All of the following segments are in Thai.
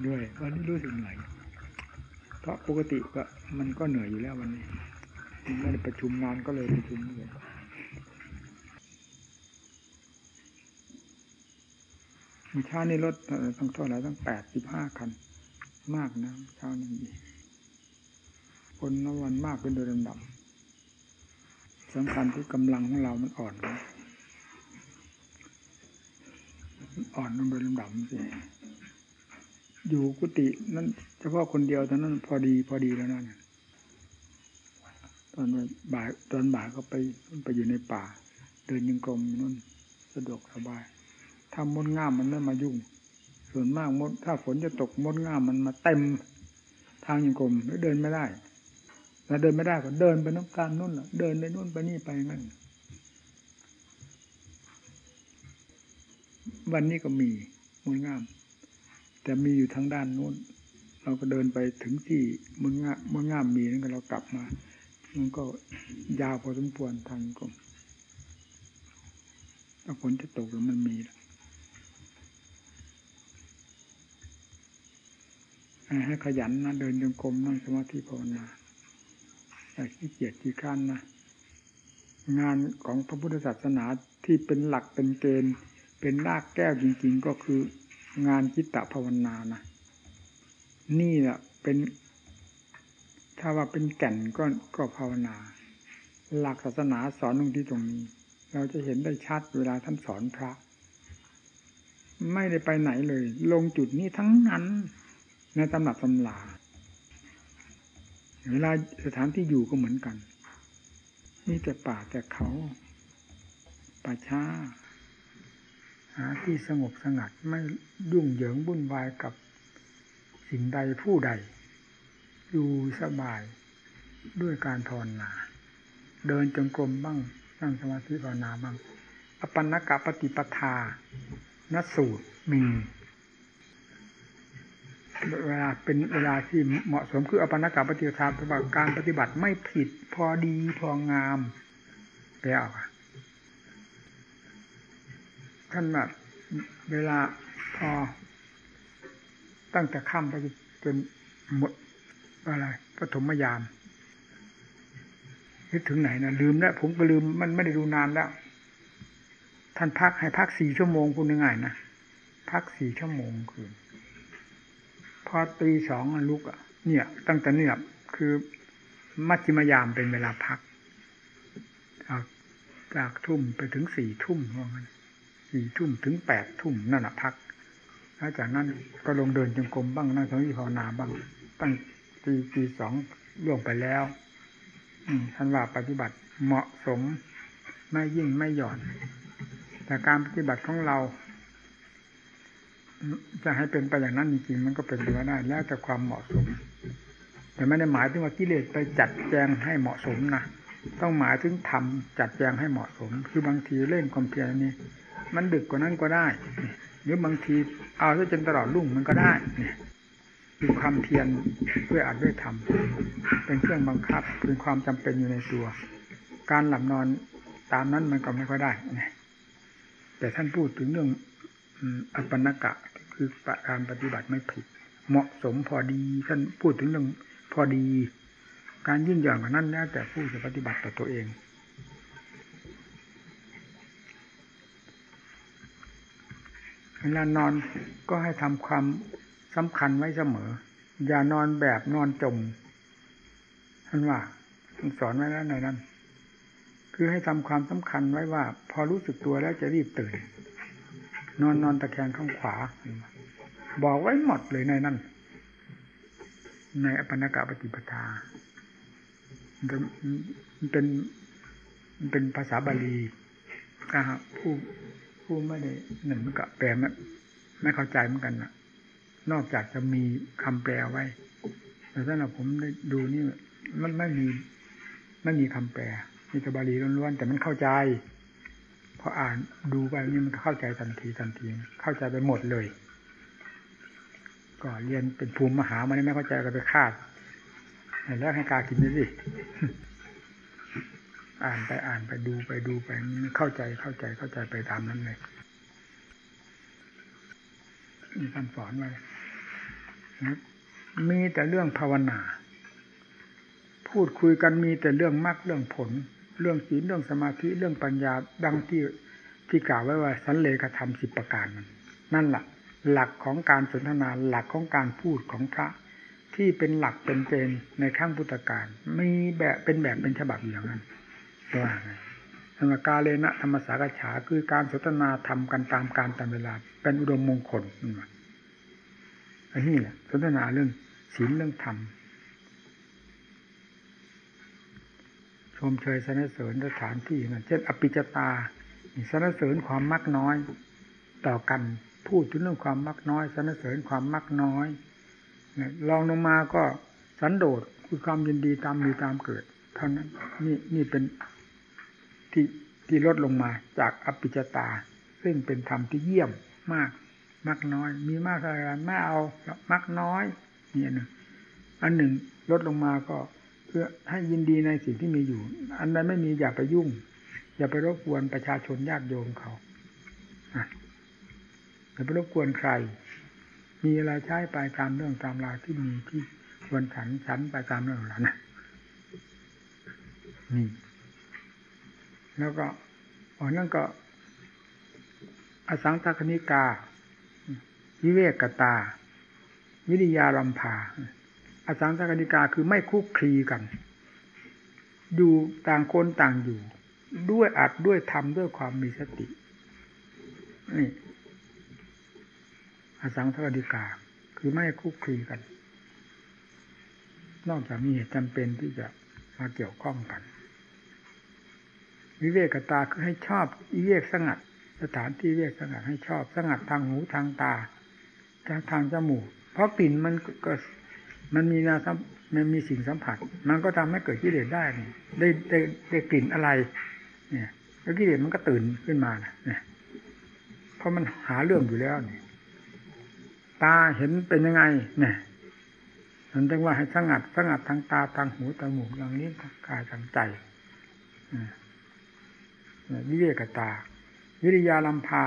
เหนื่อยวันนี้รู้สึกเหนื่อยเพราะปกติก็มันก็เหนื่อยอยู่แล้ววันนี้ไม่ได้ประชุมงานก็เลยประชุมเลยมีเช้านี้รถต้งเท่าไหร่ตั้งแปดสิบห้าคัน มากนะเช้านี้คนนวันมากเป็นโดยลำดับสำคัญที่กำลังของเรามันอ่อนนะอ่อนลงโดยลำดับสิ อยู่กุฏินั้นเฉพาะคนเดียวตอนนั้นพอดีพอดีแล้วนั่นตอนบ่ายตอนบ่ายก็ไปไปอยู่ในป่า เดินยังกรมนั่นสะดวกสบายถ้ามดง่ามมันไม่มายุ่ง ส่วนมากมดถ้าฝนจะตกมดง่ามมันมาเต็มทางยังกรมแล้วเดินไม่ได้แล้วเดินไม่ได้ก็เดินไปน้ำกางนู่นเดินไปนู่นไปนี่ไปงั้นวันนี้ก็มีมดง่าม แต่มีอยู่ทางด้านนู้น เราก็เดินไปถึงที่มึงงามึงงามมีนั่นก็เรากลับมา มันก็ยาวพอสมควรทางกรมถ้าฝนจะตกแล้วมันมีให้ขยันนะเดินจงกรมนั่งสมาธิภาวนาอย่าขี้เกียจขี้ข้านนะงานของพระพุทธศาสนาที่เป็นหลักเป็นเกณฑ์เป็นรากแก้วจริง ๆ ก็คือ งานจิตตภาวนานะนี่แหละเป็น ถ้าว่าเป็นแก่นก็ก็ภาวนา หลักศาสนาสอนตรงที่ตรงนี้ เราจะเห็นได้ชัดเวลาท่านสอนพระ ไม่ได้ไปไหนเลย ลงจุดนี้ทั้งนั้นในตำหนักตำลาเวลาสถานที่อยู่ก็เหมือนกัน นี่แต่ป่าแต่เขาป่าช้า หาที่สงบสงัดไม่ยุ่งเหยิงวุ่นวายกับสิ่งใดผู้ใด อยู่สบายด้วยการภาวนาเดินจงกรมบ้างนั่งสมาธิภาวนาบ้างอปันนกะปฏิปทานสูตรมีเวลาเป็นเวลาที่เหมาะสมคืออปันนกะปฏิปทาปฏิบัติการปฏิบัติไม่ผิดพอดีพองามไปเอา ท่านแบบเวลาพอ ตั้งแต่ค่ำไปจนหมดอะไรปฐมยามนึกถึงไหนนะลืมแล้วผมก็ลืมมันไม่ได้ดูนานแล้ว ท่านพักให้พักสี่ชั่วโมงคุณยัง่ายนะพักสี่ชั่วโมงคืน พอตีสองลุกอะ เนี่ย ตั้งแต่เนี่ยคือมัชฌิมยามเป็นเวลาพักจากจากทุ่มไปถึงสี่ทุ่มว่างั้น สี่ทุ่มถึงแปดทุ่มนั่นแหะพักแล้วจากนั้นก็ลงเดินจงกรมบ้างนั่งสมาธิภาวนาบ้าง ตั้งตีตีสองล่วงไปแล้วท่านว่าปฏิบัติเหมาะสมไม่ยิ่งไม่หย่อน แต่การปฏิบัติของเรา จะให้เป็นไปอย่างนั้นจริงๆมันก็เป็นไปได้แล้วแต่ความเหมาะสม แต่ไม่ได้หมายถึงว่ากิเลสไปจัดแจงให้เหมาะสมนะต้องหมายถึงทำจัดแจงให้เหมาะสม คือบางทีเล่นความเพียรนี้ มันดึกกว่านั้นก็ได้ หรือบางทีเอาซะจนตลอดรุ่งมันก็ได้เนี่ยคือความเพียรเพื่ออัดด้วยธรรมเป็นเครื่องบังคับเป็นความจำเป็นอยู่ในตัว การหลับนอนตามนั้นมันก็ไม่ค่อยได้นะแต่ท่านพูดถึงเรื่องอัปปนกะคือการปฏิบัติไม่ผิด เหมาะสมพอดีท่านพูดถึงเรื่องพอดี การยิ่งหย่อนกว่านั้นแล้วแต่ผู้จะปฏิบัติต่อตัวเอง เวลานอนก็ให้ทำความสำคัญไว้เสมอ อย่านอนแบบนอนจมท่านว่าท่านสอนไว้แล้วในนั้น คือให้ทำความสำคัญไว้ว่า พอรู้สึกตัวแล้วจะรีบตื่น นอนนอนตะแคงข้างขวา บอกไว้หมดเลยในนั้น ในอปันกะปฏิปทามันเป็นมันเป็นภาษาบาลีครับผู้ ผู้ไม่ได้หนึ่งกับแปลไม่ไม่เข้าใจเหมือนกันนะนอกจากจะมีคำแปลไว้ แต่ถ้าเราผมได้ดูนี่มันไม่มีไม่มีคำแปลมีตบาลีล้วนๆแต่มันเข้าใจพออ่านดูไปนี่มันเข้าใจทันทีทันที เข้าใจไปหมดเลย ก็เรียนเป็นภูมิมหามันไม่เข้าใจก็ไปคาดแล้วให้กากินไปสิ อ่านไปอ่านไปดูไปดูไปเข้าใจเข้าใจเข้าใจไปตามนั้นเลยมีท่านสอนไว้มีแต่เรื่องภาวนา พูดคุยกันมีแต่เรื่องมรรคเรื่องผล เรื่องศีลเรื่องสมาธิเรื่องปัญญาดังที่ที่กล่าวไว้ว่าสันเลกธรรมสิบประการนั้นนั่นแหละหลักของการสนทนาหลักของการพูดของพระ ที่เป็นหลักเป็นเกณฑ์ในขั้งพุทธการมีแบบเป็นแบบเป็นฉบับอย่างนั้น ว่าไงธรรมกาเลนะธรรมสากฉาคือการสนทนาทำกันตามการตามเวลา เป็นอุดมมงคลอันนี้แหละสนทนาเรื่องศีลเรื่องธรรมชมเชยสนเสริญสถานที่นั่นเช่นอภิจตาสนเสริญความมักน้อย ต่อกันพูดถึงเรื่องความมักน้อยสนเสริญความมักน้อยลองลงมาก็สันโดษคือความยินดีตามมีตามเกิด เท่านั้นนี่นี่เป็น ที่ที่ลดลงมาจากอภิจตา ซึ่งเป็นธรรมที่เยี่ยมมากมักน้อย มีมากอะไรไม่เอามักน้อยนี่หนึ่งอันหนึ่งลดลงมาก็เพื่อให้ยินดีในสิ่งที่มีอยู่ อันใดไม่มีอย่าไปยุ่ง อย่าไปรบกวนประชาชนญาติโยมเขาอย่าไปรบกวนใคร มีอะไรใช้ไปตามเรื่องตามราวที่มีที่ควรฉันฉันไปตามเรื่องนั้นนะนี่ แล้วก็อ๋อนั่นก็ อสังทคณิกา วิเวกตา วิริยารัมพาอสังทคณิกาคือไม่คุกคีกัน อยู่ต่างคนต่างอยู่ ด้วยอัดด้วยทำด้วยความมีสตินี่อสังทคณิกา คือไม่คุกคีกัน นอกจากมีเหตุจำเป็นที่จะมาเกี่ยวข้องกัน วิเวกตาคือให้ชอบวิเวกสงัด สถานที่วิเวกสงัดให้ชอบสงัดทางหูทางตาทางทางจมูก เพราะกลิ่นมันก็มันมีนามันมีสิ่งสัมผัส มันก็ทำให้เกิดกิเลสได้ได้ได้ได้กลิ่นอะไร เนี่ย แล้วกิเลสมันก็ตื่นขึ้นมาเนี่ยเพราะมันหาเรื่องอยู่แล้วเนี่ยตาเห็นเป็นยังไง เนี่ยมันจึงว่าให้สงัดสงัดทางตาทางหูทางหมูทางนี้ทางกายทางใจ วิเวกตา วิริยาลัมพา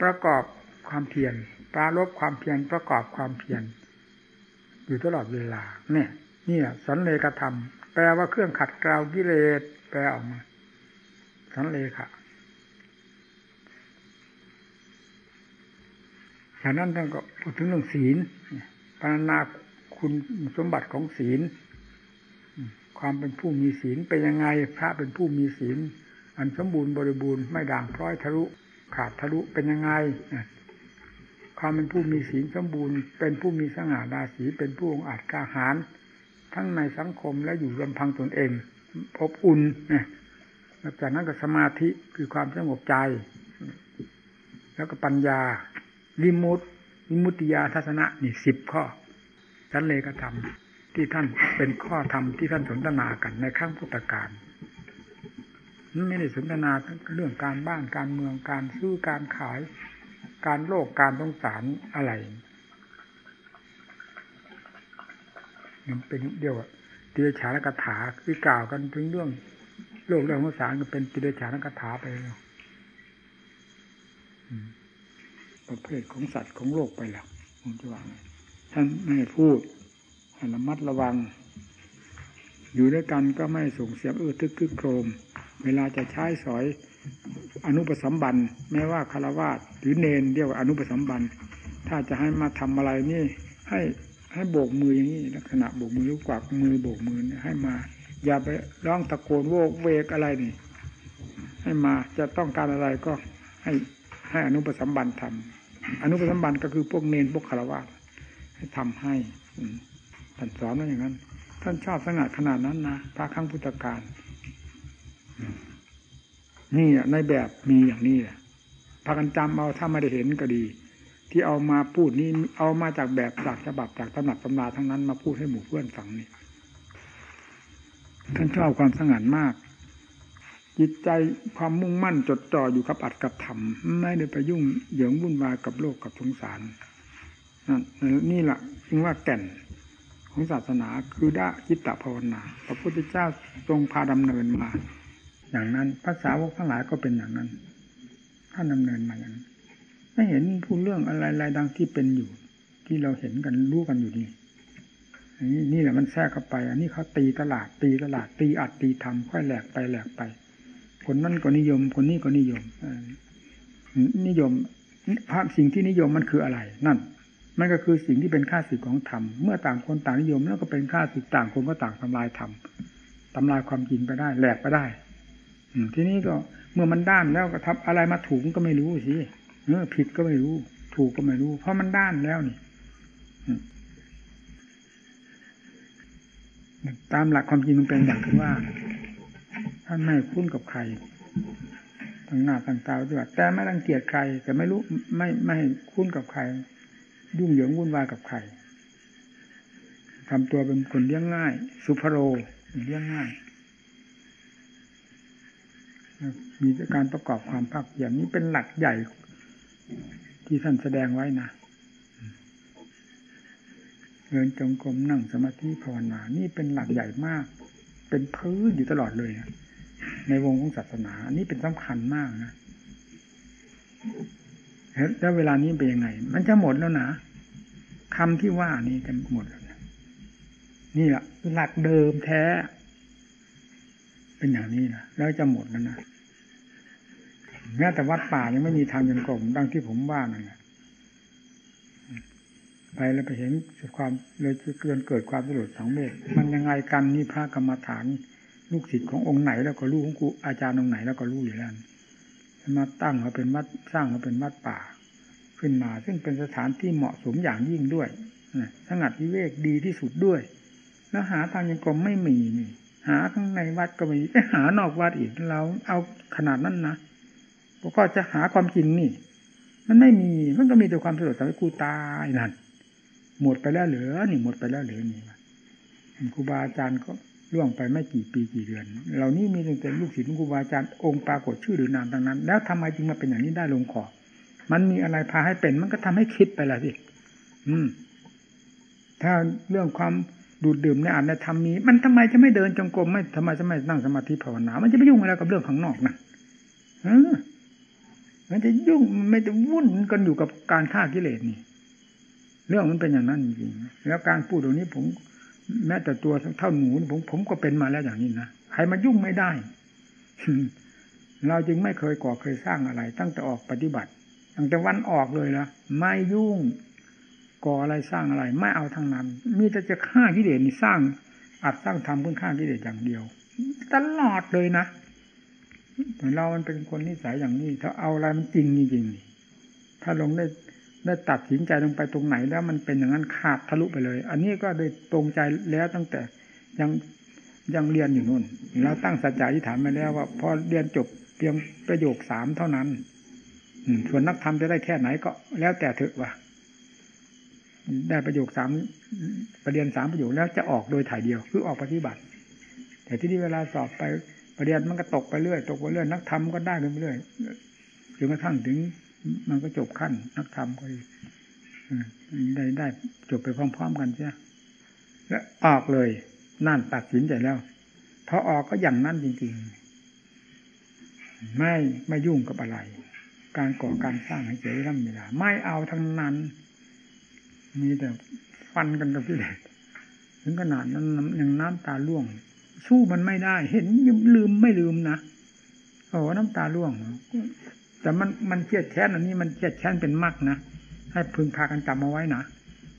ประกอบความเพียรปราลบความเพียรประกอบความเพียรอยู่ตลอดเวลา เนี่ยนี่สันเลกธรรม แปลว่าเครื่องขัดเกลากิเลสแปลออกมา สันเลขะจากนั้นท่านก็พูดถึงเรื่องศีลปานาคุณสมบัติของศีล ความเป็นผู้มีศีลเป็นยังไง พระเป็นผู้มีศีล อันสมบูรณ์บริบูรณ์ไม่ด่างพร้อยทะลุขาดทะลุเป็นยังไงความเป็นผู้มีศีลสมบูรณ์ เป็นผู้มีสง่าราศีเป็นผู้องอาจกล้าหาญทั้งในสังคมและอยู่ลำพังตนเองอบอุ่นเนี่ยจากนั้นก็สมาธิคือความสงบใจ แล้วก็ปัญญาวิมุตติวิมุตติยาทัศนะนี่สิบข้อฉันเลยก็ทำที่ท่านเป็นข้อธรรมที่ท่านสนทนากันในข้างพุทธการ ไม่ได้สนทนาเรื่องการบ้านการเมืองการซื้อการขาย การโลกการต้องสารอะไรมันเป็นเดียวติเดชานกถาคือกล่าวกันถึงเรื่อง โลกเรื่องของสารก็เป็นติเดชานกถาไปแล้วประเภทของสัตว์ของโลกไปแล้วผมจะว่าท่านไม่พูดให้ระมัดระวัง อยู่ด้วยกันก็ไม่ส่งเสียงเออทึกคึกโครม เวลาจะใช้สอยอนุปสัมบันแม้ว่าคารวะหรือเนนเรียกว่าอนุปสัมบันถ้าจะให้มาทำอะไรนี่ให้ให้โบกมืออย่างนี้ลักษณะโบกมือหรือกวักมือโบกมือให้มา อย่าไปร้องตะโกนโวกเวกอะไรนี่ ให้มาจะต้องการอะไรก็ให้ให้อนุปสัมบันทำอนุปสัมบันก็คือพวกเนนพวกคารวะให้ทำให้ท่านสอนว่าอย่างนั้น ท่านชอบสงัดขนาดนั้นนะพระครั้งพุทธการ นี่ในแบบมีอย่างนี้แหละพากันจำเอาถ้าไม่ได้เห็นก็ดี ที่เอามาพูดนี้เอามาจากแบบจากฉบับจากตำหนักตำราทั้งนั้นมาพูดให้หมู่เพื่อนฟังนี่ท่านชอบความสง่านมาก จิตใจความมุ่งมั่นจดจ่ออยู่กับอัดกับธรรมไม่ได้ไปยุ่งเหยิงวุ่นวายกับโลกกับสงสารนี่แหละจึงว่าแก่นของศาสนาคือด้าจิตตภาวนา พระพุทธเจ้าทรงพาดำเนินมา อย่างนั้นภาษาวกทั้งหลายก็เป็นอย่างนั้นท่านดำเนินมาอย่างนั้นไม่เห็นพูดเรื่องอะไรๆดังที่เป็นอยู่ ที่เราเห็นกันรู้กันอยู่นี่นี่นี่แหละมันแทรกเข้าไป อันนี้เขาตีตลาดตีตลาดตีอัดตีทำค่อยแหลกไปแหลกไปคนนั้นก็นิยม คนนี้ก็นิยมนิยมภาพสิ่งที่นิยมมันคืออะไร นั่น มันก็คือสิ่งที่เป็นค่าสึกของธรรมเมื่อต่างคนต่างนิยมแล้วก็เป็นค่าสึกต่างคนก็ต่างทำลายธรรมทำลายความจริงไปได้แหลกไปได้ ทีนี้ก็เมื่อมันด้านแล้วก็ทับอะไรมาถูกก็ไม่รู้สิเออผิดก็ไม่รู้ ถูกก็ไม่รู้ เพราะมันด้านแล้วนี่ตามหลักความจริงมันเป็นอย่างที่ว่าท่านไม่คุ้นกับใครต่างหน้าต่างตาด้วยแต่ไม่รังเกียจใคร แต่ไม่รู้ไม่ไม่คุ้นกับใคร ยุ่งเหยิงวุ่นวายกับใครทำตัวเป็นคนเลี้ยงง่าย สุภโรเลี้ยงง่าย มีการประกอบความภาคเพียรนี้เป็นหลักใหญ่ที่ท่านแสดงไว้นะเดินจงกรมนั่งสมาธิภาวนา นี่เป็นหลักใหญ่มาก เป็นพื้นอยู่ตลอดเลยในวงของศาสนา อันี่เป็นสำคัญมากนะแล้วเวลานี้เป็นยังไง มันจะหมดแล้วนะคำที่ว่านี่จะหมดแล้วนะนี่แหละหลักเดิมแท้ เป็นอย่างนี้นะแล้วจะหมดแล้วนะแม้แต่วัดป่ายังไม่มีทางยังกรมดังที่ผมว่านั่นแหละไปแล้วไปเห็นความเลยเกินเกิดความสลดสังเวชมันยังไงกันนี่พระกรรมฐาน ลูกศิษย์ขององค์ไหน แล้วก็รู้ของครูอาจารย์องค์ไหนแล้วก็รู้อยู่แล้วมาตั้งมาเป็นวัดสร้างมาเป็นวัดป่า ขึ้นมา ซึ่งเป็นสถานที่เหมาะสมอย่างยิ่งด้วยสงัดวิเวกดีที่สุดด้วย แล้วหาทางยังกรมไม่มีนี่ หาทั้งในวัดก็ไม่ไปหานอกวัดอีกเราเอาขนาดนั้นนะก็จะหาความจริงนี่ มันไม่มีมันก็มีแต่ความสลดสังเวชกูตายนั่นหมดไปแล้วเหลือนี่หมดไปแล้วเหลือนี่ครูบาอาจารย์ก็ล่วงไปไม่กี่ปีกี่เดือน เหล่านี้มีตั้งแต่ลูกศิษย์ครูบาอาจารย์องค์ปรากฏชื่อหรือนามต่างนั้น แล้วทำไมจึงมาเป็นอย่างนี้ได้ลงคอมันมีอะไรพาให้เป็น มันก็ทำให้คิดไปละสิอืม ถ้าเรื่องความ ดูดดื่มในอันในธรรมมีมันทำไมจะไม่เดินจงกรมไม่ทำไมจะไม่นั่งสมาธิภาวนา มันจะไปยุ่งอะไรกับเรื่องข้างนอกนะเออมันจะยุ่งไม่จะวุ่นกันอยู่กับการฆ่ากิเลสนี่ เรื่องมันเป็นอย่างนั้นจริงๆแล้วการพูดตรงนี้ผม แม้แต่ตัวเท่าหนูผมผมก็เป็นมาแล้วอย่างนี้นะใครมายุ่งไม่ได้เราจึงไม่เคยก่อเคยสร้างอะไร ตั้งแต่ออกปฏิบัติ ตั้งแต่วันออกเลยละไม่ยุ่ง ก่ออะไรสร้างอะไร ไม่เอาทางนั้น มีแต่จะฆ่ากิเลสนี่สร้างอัดสร้างทำเพื่อฆ่ากิเลสอย่างเดียว ตลอดเลยนะเรามันเป็นคนนิสัยอย่างนี้ ถ้าเอาอะไรมันจริงจริงถ้าลงได้ได้ตัดสินใจลงไปตรงไหนแล้วมันเป็นอย่างนั้นขาดทะลุไปเลย อันนี้ก็ได้ตรงใจแล้วตั้งแต่ยังยังเรียนอยู่นู่น เราตั้งสัจจะที่ฐานมาแล้วว่าพอเรียนจบเพียงประโยคสามเท่านั้นส่วนนักธรรมจะได้แค่ไหนก็แล้วแต่เถอะว่า ได้ประโยคสามประเด็นสามประโยคแล้วจะออกโดยถ่ายเดียว คือออกปฏิบัติ แต่ที่นี่เวลาสอบไปประเด็นมันก็ตกไปเรื่อย ตกไปเรื่อยนักธรรมก็ได้ไปเรื่อยจนกระทั่งถึง มันก็จบขั้น นักธรรมก็ได้ได้จบไปพร้อม ๆ กันใช่แล้วออกเลยนั่นตัดสินใจแล้วพอออกก็อย่างนั้นจริงๆ ไม่ไม่ยุ่งกับอะไร การก่อการสร้างให้เฉยร่ำเวลาไม่เอาทั้งนั้น มีแต่ฟันกันกับที่เด็ถึงขนาดนั้นยังน้ำตาล่วง สู้มันไม่ได้ เห็นลืมไม่ลืมนะโอ้น้ำตาล่วง แต่มันมันเครียดแค้นอันนี้มันเครียดแค้นเป็นมากนะให้พึงพากันจำเอาไว้นะ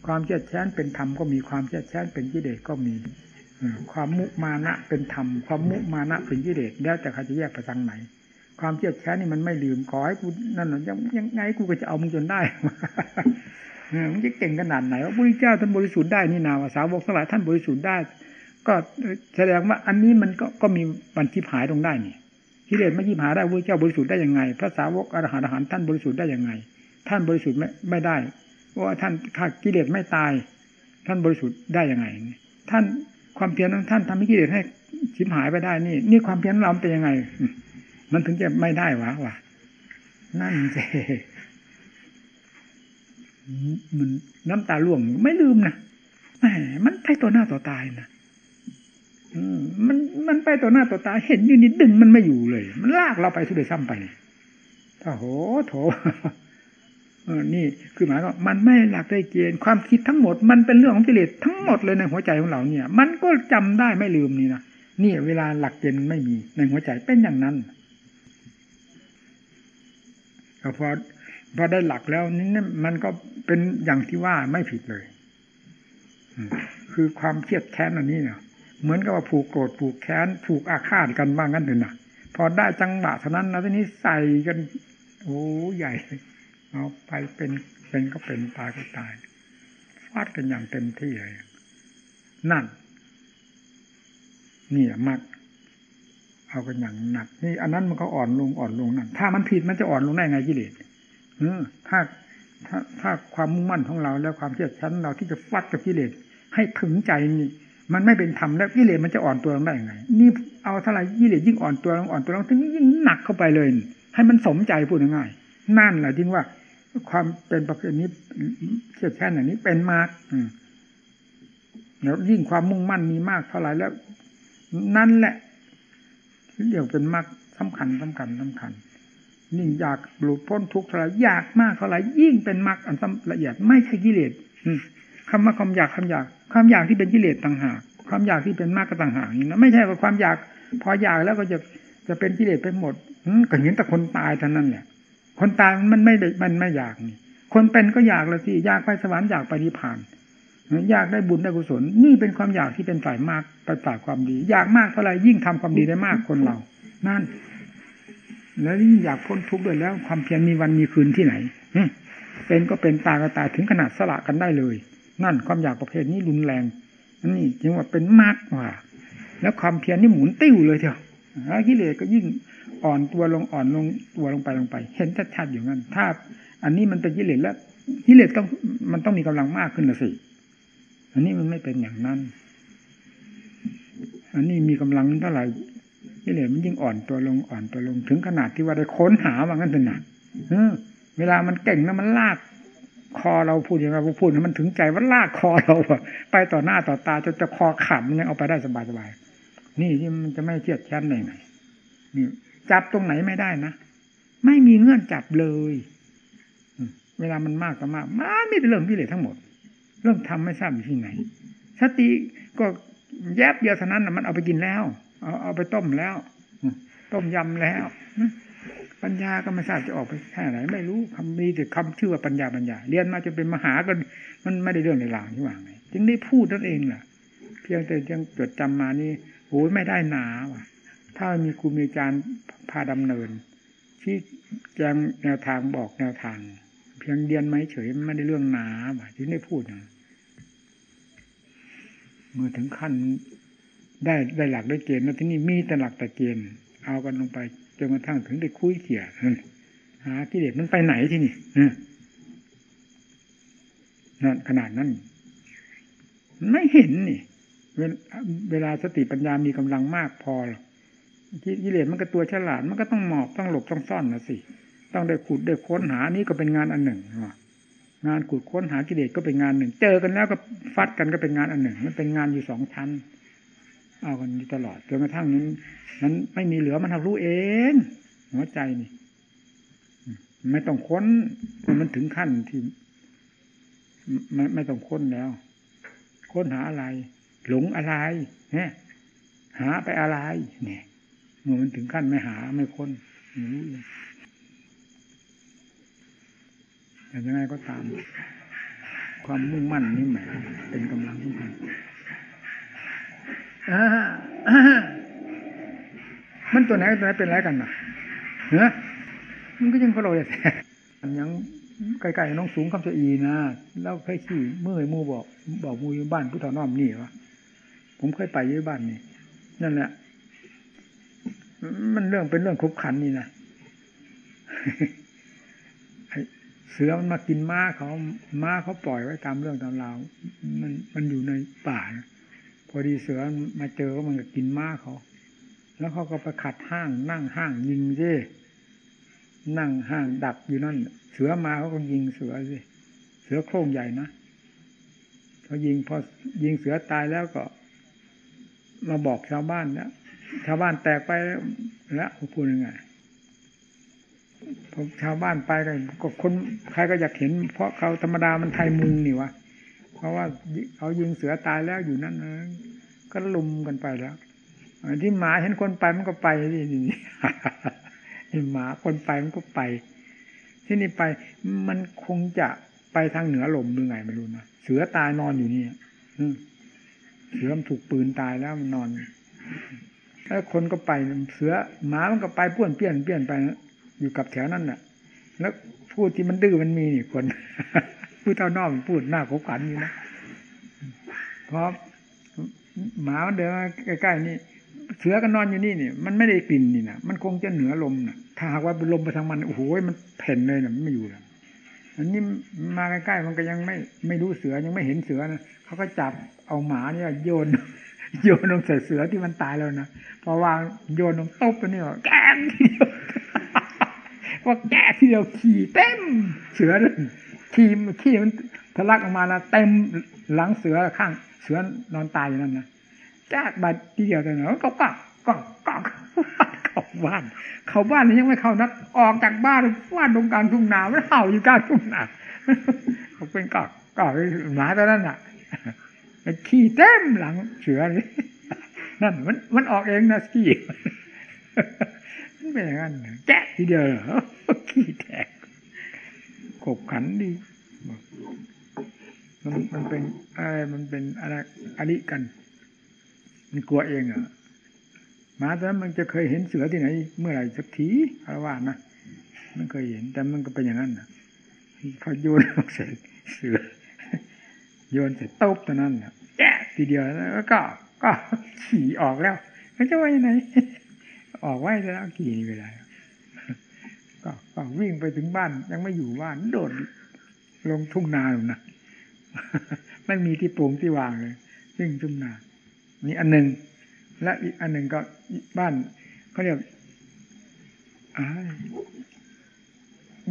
ความเครียดแค้นเป็นธรรมก็มีความเครียดแค้นเป็นกิเลสก็มีความมุมานะเป็นธรรมความมุมานะเป็นกิเลสแล้วแต่ใครจะแยกไปทางไหน ความเครียดแค้นนี่มันไม่ลืมขอให้กูนั่นหรอยังยังไงกูก็จะเอามึงจนได้ มึงจะเก่งขนาดไหนว่าพระพุทธเจ้าท่านบริสุทธิ์ได้นี่นาว่าสาวกทั้งหลายท่านบริสุทธิ์ได้ ก็แสดงว่าอันนี้มันก็ก็มีบันทิหายตรงได้นี่กิเลสไม่ยิบหาได้พระเจ้าบริสุทธิ์ได้ยังไง พระสาวกอรหันต์อรหันต์ท่านบริสุทธิ์ได้ยังไง ท่านบริสุทธิ์ไม่ไม่ได้ว่าท่านขาดกิเลสไม่ตาย ท่านบริสุทธิ์ได้ยังไง ท่านความเพียรของท่านทำให้กิเลสให้ชิบหายไปได้นี่ นี่ความเพียรเราเป็นยังไง มันถึงจะไม่ได้วะวะนั่นเจ มันน้ำตาล่วงไม่ลืมนะแหมมันไปตัวหน้าต่อตายนะมันมันไปต่อหน้าต่อตาเห็นอยู่นิดดึงมันไม่อยู่เลย มันลากเราไปสุดเลยซ้ำไปถ้าโหโถเออนี่คือหมายว่ามันไม่หลักได้เกณฑ์ความคิดทั้งหมด มันเป็นเรื่องของกิเลสทั้งหมดเลยในหัวใจของเราเนี่ย มันก็จำได้ไม่ลืมนี่นะนี่เวลาหลักเกณฑ์ไม่มีในหัวใจเป็นอย่างนั้นพอ พอได้หลักแล้วนี่มันก็เป็นอย่างที่ว่าไม่ผิดเลยคือความเครียดแค้นอันนี้เนี่ยเหมือนกับว่าผูกโกรธผูกแค้นผูกอาฆาตกันบ้างงั้นเถอะนะพอได้จังหวะเท่านั้นแล้วทีนี้ใส่กัน โอ้ใหญ่เอาไปเป็นเป็นก็เป็นตายก็ตายฟาดกันอย่างเต็มที่เลยนั่นนี่มักเอากันอย่างหนัก นี่ อันนั้นมันก็อ่อนลงอ่อนลงนั่นถ้ามันผิดมันจะอ่อนลงได้ไงกิเลส ถ้าถ้าถ้าความมุ่งมั่นของเราแล้วความเชื่อชั้นเราที่จะฟัดกับกิเลสให้ถึงใจนี่ มันไม่เป็นธรรมแล้วกิเลสมันจะอ่อนตัวลงได้ยังไง นี่เอาเท่าไหร่กิเลสยิ่งอ่อนตัวลงอ่อนตัวลงถึงยิ่งหนักเข้าไปเลย ให้มันสมใจพูดง่ายๆนั่นแหละที่ว่า ความเป็นประเภทนี้เชื่อแค่อย่างนี้เป็นมากแล้วยิ่งความมุ่งมั่นมีมากเท่าไหร่แล้ว นั่นแหละเรียกเป็นมากสำคัญสำคัญสำคัญ ยิ่งอยากหลุดพ้นทุกข์เท่าไรอยากมากเท่าไรยิ่งเป็นมากอันละเอียดไม่ใช่กิเลสคำว่าความอยากความอยาก ความอยากที่เป็นกิเลสต่างหากความอยากที่เป็นมากก็ต่างหากนี่นะไม่ใช่ว่าความอยาก พออยากแล้วก็จะจะเป็นกิเลสไปหมดก็เห็นแต่คนตายเท่านั้นแหละคนตายมันไม่มันไม่อยากนี่คนเป็นก็อยากละสิอยากไปสวรรค์อยากไปนิพพานอยากได้บุญได้กุศล นี่เป็นความอยากที่เป็นฝ่ายมากไปฝ่ายความดี อยากมากเท่าไรยิ่งทำความดีได้มากคนเรา นั่น แล้วยิ่งอยากพ้นทุกข์ด้วยแล้ว ความเพียรมีวันมีคืนที่ไหนเป็นก็เป็นตายก็ตายถึงขนาดสละกันได้เลย นั่นความอยากประเภทนี้รุนแรงนี่จึงว่าเป็นมากกว่า แล้วความเพียรนี่หมุนติ้วเลยเถอะกิเลสก็ยิ่งอ่อนตัวลงอ่อนลงตัวลงไปลงไป เห็นชัดๆอยู่งั้น ถ้า อันนี้มันเป็นกิเลสแล้วกิเลสต้องมันต้องมีกำลังมากขึ้นละสิอันนี้มันไม่เป็นอย่างนั้น อันนี้มีกำลังเท่าไหร่ กิเลสมันยิ่งอ่อนตัวลงอ่อนตัวลง ถึงขนาดที่ว่าได้ค้นหาว่างั้นเป็นหนักเวลามันเก่งแล้วมันลากคอเราพูดอย่างไรพูดมันถึงใจว่าลากคอเราไปต่อหน้าต่อตาจนจะคอขาดมันยังเอาไปได้สบายๆนี่ที่มันจะไม่เครียดแค้นไหนไหนนี่ จับตรงไหนไม่ได้นะไม่มีเงื่อนจับเลยเวลามันมากก็มากมันไม่ได้เรื่องพิเรศทั้งหมด เรื่องทำไม่ทราบอยู่ที่ไหนสติก็แยบเดียวเท่านั้นมันเอาไปกินแล้ว เอาเอาไปต้มแล้วต้มยำแล้วปัญญาก็ไม่ทราบจะออกไปแค่ไหน ไม่รู้คำมีแต่คำชื่อว่าปัญญาปัญญา เรียนมาจะเป็นมหาก็มันไม่ได้เรื่องในหลางที่ว่าไงจึงได้พูดนั่นเองแหละเพียงแต่ยังจดจำมานี่โอ้ยไม่ได้หนาว่ะ ถ้ามีครูมีอาจารย์พาดำเนิน ที่แจงแนวทางบอกแนวทาง เพียงเรียนไม่เฉยไม่ได้เรื่องหนาว่ะที่ได้พูดนะเมื่อถึงขั้น ได้ได้หลักได้เกณฑ์แล้วที่นี่มีแต่หลักแต่เกณฑ์เอากันลงไปจนกระทั่งถึงได้คุยเขี่ยหากิเลสมันไปไหนที่นี่นั่นขนาดนั้นไม่เห็นนี่ เวลาสติปัญญามีกำลังมากพอกิเลสมันก็ตัวฉลาด มันก็ต้องหมอบต้องหลบต้องซ่อนนะสิต้องได้ขุดได้ค้นหานี่ก็เป็นงานอันหนึ่งงานขุดค้นหากิเลสก็เป็นงานหนึ่ง เจอกันแล้วก็ฟัดกันก็เป็นงานอันหนึ่ง มันเป็นงานอยู่สองชั้น เอากันอยู่ตลอดจนกระทั่งนั้นนั้นไม่มีเหลือมันทำรู้เอง หัวใจนี่ ไม่ต้องค้นมันถึงขั้นที่ไม่ไม่ต้องค้นแล้ว ค้นหาอะไร หลงอะไรเนี่ยหาไปอะไร เนี่ยเมื่อมันถึงขั้นไม่หาไม่ค้นรู้เลยแต่ยังไงก็ตาม ความมุ่งมั่นนี่แหมเป็นกำลังสำคัญ มันตัวไหนตัวไหนเป็นไรกันนะเฮ้ยมันก็ยังพอเราแต่ยังไกลๆน้องสูงคำจะอีนะแล้วเคยขี่เมื่อยมูบอก บอกมูอยู่บ้านพุทธน้อมนี่วะผมเคยไปอยู่บ้านนี่นั่นแหละ มันเรื่องเป็นเรื่องคุบขันนี่นะเสือมันมากินม้าเขาม้าเขาปล่อยไว้ตามเรื่องตามราวมันมันอยู่ในป่านะ พอดีเสือมาเจอก็มันก็กินม้าเขา แล้วเขาก็ไปขัดห้าง นั่งห้างยิงซินั่งห้างดักอยู่นั่น เสือมาเขาก็ยิงเสือสิเสือโคร่งใหญ่นะพอยิงพอยิงเสือตายแล้วก็ มาบอกชาวบ้านแล้วชาวบ้านแตกไปแล้วพูดยังไงผมชาวบ้านไปก็คนใครก็อยากเห็น เพราะเขาธรรมดามันไทยมุงนี่วะ เพราะว่าเขายิงเสือตายแล้วอยู่นั่นนะก็ลุมกันไปแล้วที่หมาเห็นคนไปมันก็ไปนี่นี่หมาคนไปมันก็ไป ที่นี่ไปมันคงจะไปทางเหนือลมหรือไงไม่รู้นะเสือตายนอนอยู่นี่เสือมันถูกปืนตายแล้วมันนอนแล้วคนก็ไปเสือหมามันก็ไปป้วนเปี้ยนเปี้ยนไปอยู่กับแถวนั้นน่ะ แล้วพูดที่มันดื้อมันมีนี่คน พูดเท่านอกพูดหน้าขบขันอยู่นะเพราะหมาเดินใกล้ๆนี่เสือก็นอนอยู่นี่นี่มันไม่ได้กลิ่นนี่นะมันคงจะเหนือลมนะถ้าหากว่าลมไปทางมันโอ้โหมันเพ่นเลยนะมันไม่อยู่แล้วอันนี้มาใกล้ๆมันก็ยังไม่ไม่รู้เสือยังไม่เห็นเสือนะเขาก็จับเอาหมาเนี่ยโยน โยนลงใส่เสือที่มันตายแล้วนะพอวางโยนลงตบไปนี่แกมทีเดียวว่าแกทีเดียวขี่เต็มเสือเลย ขี่ขี่มันทะลักออกมาแล้วเต็มหลังเสือข้างเสือนอนตายอยู่นั่นนะแจ๊กบาดทีเดียวแต่เนาะก็กักกักกักเข้าบ้าน เข้าบ้านยังไม่เข้านัดออกจากบ้านฟาดตรงกลางทุ่งนาไม่เห่าอยู่กลางทุ่งนาเขาเป็นกักกักหมาตัวนั้นอะขี่เต็มหลังเสือเลยนั่นมันมันออกเองนะขี่มันเป็นอย่างนั้นแกะทีเดียวเหรอขี่แตก ขบขันดีมันมันเป็นอะไรมันเป็นอะไรอะไรกัน มันกลัวเองอะมาแต่มันจะเคยเห็นเสือที่ไหน เมื่อไหร่สักทีอะไรว่านะมันเคยเห็น แต่มันก็เป็นอย่างนั้นนะพอโยนเสร็จเสือ โยนเสร็จตบตอนนั้นแกะทีเดียวแล้วก็ ก็ขี่ออกแล้วมันจะว่ายังไงออกไว้แล้วขี่นี่ไปแล้ว ก็วิ่งไปถึงบ้านยังไม่อยู่บ้านโดดลงทุ่งนาอยู่นะไม่มีที่ปลูงที่วางเลยวิ่งทุ่งนานี่อันหนึ่งและอีกอันหนึ่งก็บ้านเขาเรียก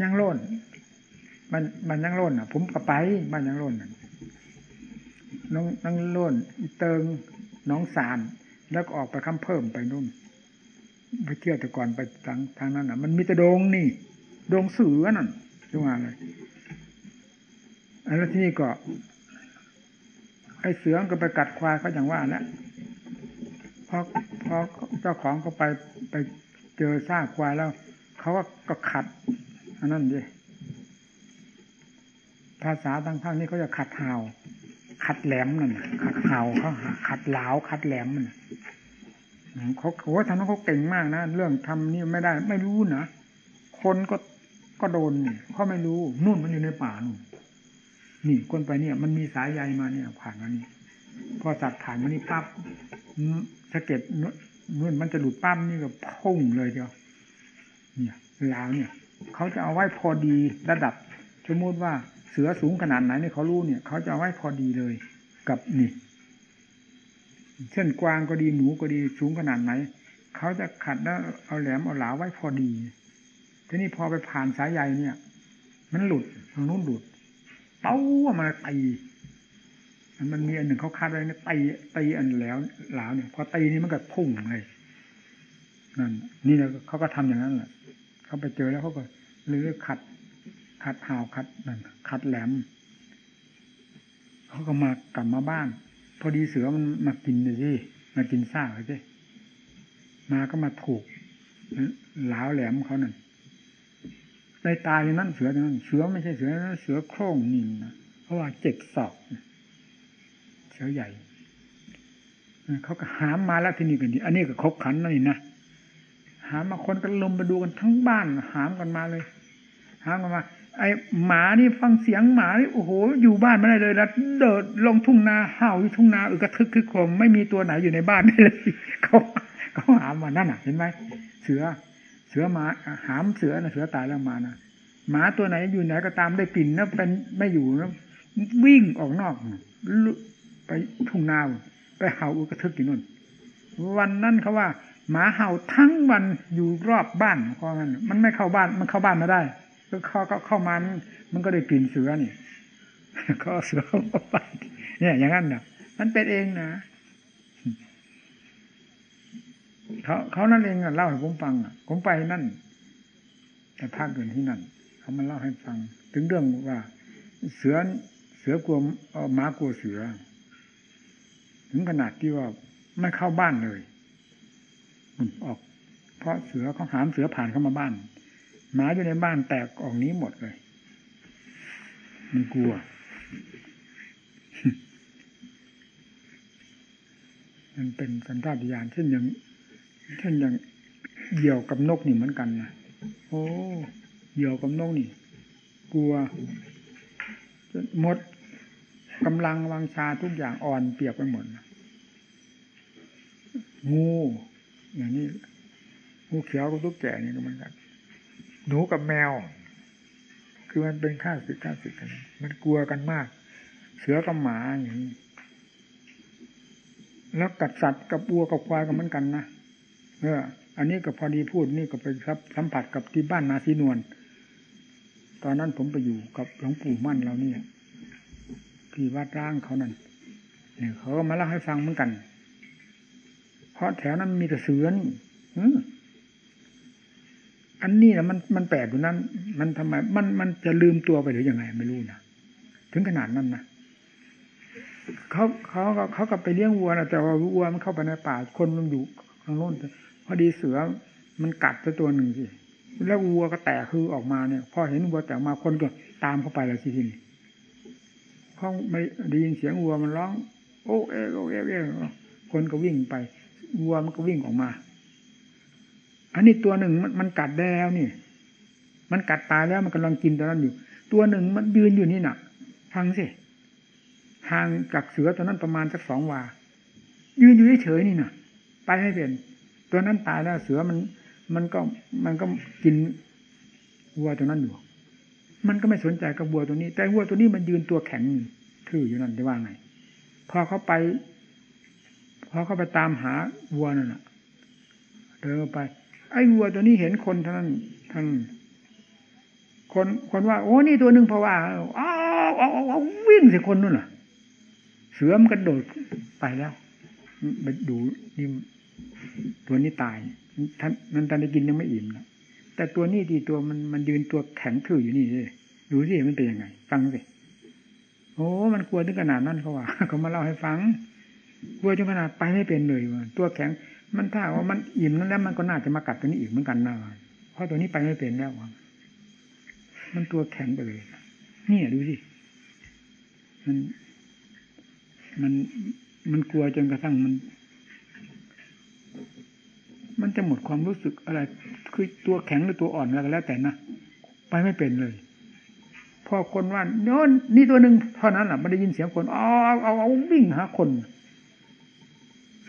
ยังโล่น มันมันยังโล่นอะ ผมก็ไปบ้านยังโล่นน้องนั่งโล่นเติงน้องสารแล้วก็ออกไปค้ำเพิ่มไปนู่น ไปเที่ยวแต่ก่อนไปทางทางนั้นอะ มันมีแต่โดงนี่โดงเสือนั่นจังหวะเลยแล้วที่นี่ก็ ไอ้เสือก็ไปกัดควายเขาอย่างว่าแล้วพอพอเจ้าของก็ไปไปเจอซากควายแล้วเขาก็ก็ขัดอันนั้นดิภาษาทางภาคนี้เขาจะขัดห่าวขัดแหลมนั่นขัดห่าวเขาขัดเหลาขัดแหลมมัน เขาโหทำนั้นเขาเก่งมากนะเรื่องทำนี่ไม่ได้ ไม่รู้นะคนก็ก็โดนนี่เขาไม่รู้นู่นมันอยู่ในป่านู่นนี่คนไปเนี่ย มันมีสายใยมาเนี่ย ผ่านมานี่พอสัตว์ผ่านมานี่ปั๊บสะเก็ดนู่นมันจะหลุดปั้มนี่ก็พุ่งเลยเดียว เนี่ยลาวเนี่ยเขาจะเอาไว้พอดีระดับสมมติว่าเสือสูงขนาดไหนเนี่ยเขารู้เนี่ย เขาจะเอาไว้พอดีเลย กับนี่ เช่นกวางก็ดีหมูก็ดีสูงขนาดไหนเขาจะขัดแล้วเอาแหลมเอาหลาไว้พอดี ทีนี้พอไปผ่านสายใยเนี่ย มันหลุดทางนู้นหลุดเต้ามาตีมันมีอันหนึ่งเขาคาดไว้เนี่ยตีตีอันแล้วหลาเนี่ยพอตีนี่มันก็พุ่งเลยนั่นนี่เขาก็ทำอย่างนั้นแหละเขาไปเจอแล้วเขาก็หรือขัดขัดหาวขัดนั่นขัดแหลมเขาก็มากลับมาบ้าน พอดีเสือมันมากินเลยสิมากินซ่าเลยสิมาก็มาถูกหลาวแหลมเขานั่นในตายอย่างนั้นเสืออย่างนั้นเสือไม่ใช่เสือเสือโคร่งนี่นะเพราะว่าเจ็ดศอกเสือใหญ่เขาก็หามมาแล้วที่นี่กันดีอันนี้ก็คบขันนี่นะหามมาคนกันลมไปดูกันทั้งบ้านหามกันมาเลยหามกันมา ไอหมานี่ฟังเสียงหมานี่โอ้โห อยู่บ้านไม่ได้เลยแล้วเดินลงทุ่งนาเห่าอยู่ทุ่งนาอึกระทึกคึกโครมไม่มีตัวไหนอยู่ในบ้านได้เลยเขาเขาหามมานั่นน่ะ เห็นไหมเสือ เสือหมาหามเสือนะเสือตายแล้วมานะหมาตัวไหนอยู่ไหนก็ตามได้กลิ่นนะเป็นไม่อยู่นะวิ่งออกนอกไปทุ่งนาไปเห่าอุกระทึกอยู่นู่น วันนั้นเขาว่า หมาเห่าทั้งวันอยู่รอบบ้านเพราะงั้นมันไม่เข้าบ้านมันเข้าบ้านมาได้ เข้าก็เข้ามามันก็ได้กลิ่นเสือนี่ก็เสือเข้าไปเนี่ย อย่างนั้นนะมันเป็นเองนะเขาเขานั่นเองเล่าให้ผมฟังอะผมไปนั่น แต่ภาคอื่นที่นั่นเขามาเล่าให้ฟัง ถึงเรื่องว่า เสือเสือกลัวหมากลัวเสือ ถึงขนาดที่ว่าไม่เข้าบ้านเลยออก เพราะเสือเขาหามเสือผ่านเข้ามาบ้าน หมาอยู่ในบ้านแตกออกนี้หมดเลย มันกลัว มันเป็นสัญชาตญาณเช่นอย่างเช่นอย่างเหยี่ยวกับนกนี่เหมือนกันนะโอ้เหยี่ยวกับนกนี่ กลัวหมดกำลังวังชาทุกอย่างอ่อนเปียกไปหมดงูอย่างนี้งูเขียวกับตุ๊กแกนี่ก็เหมือนกัน หนูกับแมว คือมันเป็นข้าศึกข้าศึกกัน มันกลัวกันมาก เสือกับหมาอย่างนี้แล้วกับสัตว์กับวัวกับควายก็เหมือนกันนะเออ อันนี้ก็พอดีพูดนี่ก็ไปครับสัมผัสกับที่บ้านนาซีนวลตอนนั้นผมไปอยู่กับหลวงปู่มั่นเราเนี่ยที่วัดร่างเขานั่นเนี่ยเขาก็มาเล่าให้ฟังเหมือนกัน เพราะแถวนั้นมีแต่เสือนี่ อันนี้นะมันมันแปลกอยู่นั้น มันทำไมมันมันจะลืมตัวไปหรือยังไงไม่รู้นะถึงขนาดนั้นนะเขาเขาเขาก็ไปเลี้ยงวัวนะแต่ว่าวัวมันเข้าไปในป่าคนมันอยู่ข้างโน้นพอดีเสือมันกัดตัวหนึ่งสิแล้ววัวก็แตกคือออกมาเนี่ย พอเห็นวัวแตกมาคนก็ตามเข้าไปแล้วสิทีนี้พอไม่ได้ยินเสียงวัวมันร้อง โอ้เอโอ้เอเอคนก็วิ่งไปวัวมันก็วิ่งออกมา อันนี้ตัวหนึ่งมันมันกัดได้แล้วนี่ มันกัดตายแล้วมันกำลังกินตอนนั้นอยู่ ตัวหนึ่งมันยืนอยู่นี่น่ะ ฟังสิห่างจากเสือตัวนั้นประมาณสักสองวา ยืนอยู่เฉยๆนี่น่ะ ไปให้เป็น ตัวนั้นตายแล้วเสือมัน มันก็มันก็กินวัวตัวนั้นอยู่ มันก็ไม่สนใจกับวัวตัวนี้ แต่วัวตัวนี้มันยืนตัวแข็งทื่ออยู่นั่นจะว่าไง พอเขาไป พอเขาไปตามหาวัวนั่นน่ะเดินไป ไอ้วัวตัวนี้เห็นคนท่านั้นท่านคนคนว่า โอ้นี่ตัวหนึ่งเพราะว่าอ้าวอ้าววิ่งส่คนนู่นน่ะ เสือมกระโดดไปแล้วไปดูนี่ตัวนี้ตายท่านนั้นท่านได้กินยังไม่อิ่มนะแต่ตัวนี้ดีตัวมันมันยืนตัวแข็งถืออยู่นี่เลยดูสิมันเป็นยังไง ฟังสิโอ้ มันกลัวถึงขนาดนั้นเขาว่าเขามาเล่าให้ฟังกลัวจนขนาดไปไม่เป็นเลยว่าตัวแข็ง มันถ้าว่ามันอิ่มนั้นแล้วมันก็น่าจะมากัดตัวนี้อีกเหมือนกันนะเพราะตัวนี้ไปไม่เป็นแล้วมันตัวแข็งไปเลยนี่ดูสิมัน มันมันกลัวจนกระทั่งมัน มันจะหมดความรู้สึกอะไร คือตัวแข็งหรือตัวอ่อนอะไรก็แล้วแต่นะไปไม่เป็นเลย พอคนว่าโน่นนี่ตัวหนึ่งเท่านั้นแหละมันได้ยินเสียงคนอ๋อเอาเอาวิ่งหาคน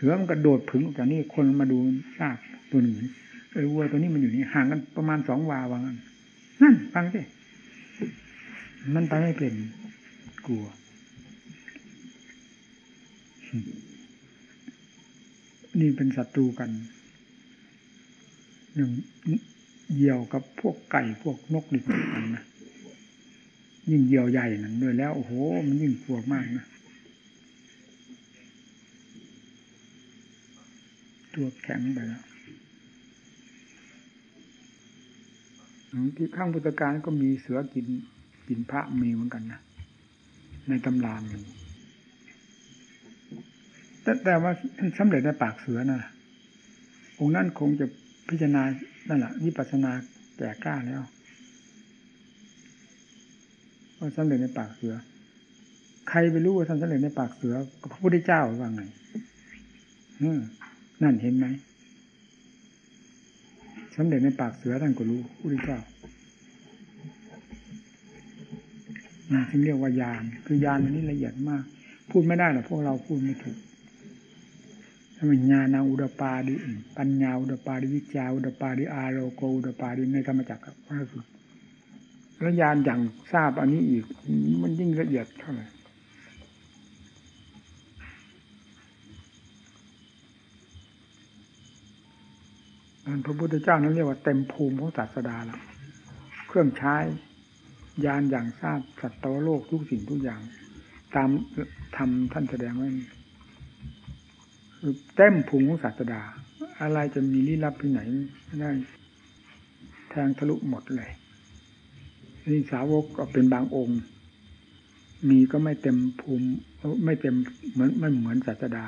สือมันกระโดดผึ่งจากนี้คนมาดูซากตัวหนึ่งเออวัวตัวนี้มันอยู่นี่ห่างกันประมาณสองวาว่างั้นนั่นฟังสิมันไปไม่เป็นกลัวนี่เป็นศัตรูกันหนึ่งเหยี่ยวกับพวกไก่พวกนกนี่กันนะยิ่งเหยี่ยวใหญ่นั่นด้วยแล้วโอ้โห มันยิ่งกลัวมากนะ ตัวแข็งไปแล้วที่ข้างพุทธการก็มีเสือกินกินพระมีเหมือนกันนะในตำรามีแต่แต่ว่าสำเร็จในปากเสือนะองค์นั้นคงจะพิจารณานั่นแหละวิปัสสนาแก่กล้าแล้วว่าสำเร็จในปากเสือ ใครไปรู้ว่าท่านสำเร็จในปากเสือพระพุทธเจ้าว่าไงอื นั่นเห็นไหมสำเร็จในปากเสือท่านก็รู้ผู้ริเจ้านี่ถึงเรียกว่ายานคือยานอันนี้ละเอียดมาก พูดไม่ได้หรอกพวกเราพูดไม่ถูกทำไมญาณอุดปาดิปัญญาอุดปาดิวิจาอุดปาดิอาโรโกอุดปาดิในธรรมจักรพระสุดแล้วยานอย่างทราบอันนี้อีก มันยิ่งละเอียดเท่าไหร่ พระพุทธเจ้านั้นเรียกว่าเต็มภูมิของศาสดาแล้วเครื่องใช้ยานอย่างทราบสัตว์โลกทุกสิ่งทุกอย่าง ตามทำท่านแสดงไว้เต็มภูมิของศาสดา อะไรจะมีลี้ลับที่ไหนได้แทงทะลุหมดเลยนี่สาวกก็เป็นบางองค์ มีก็ไม่เต็มภูมิ ไม่เต็มเหมือนไม่เหมือนศาสดา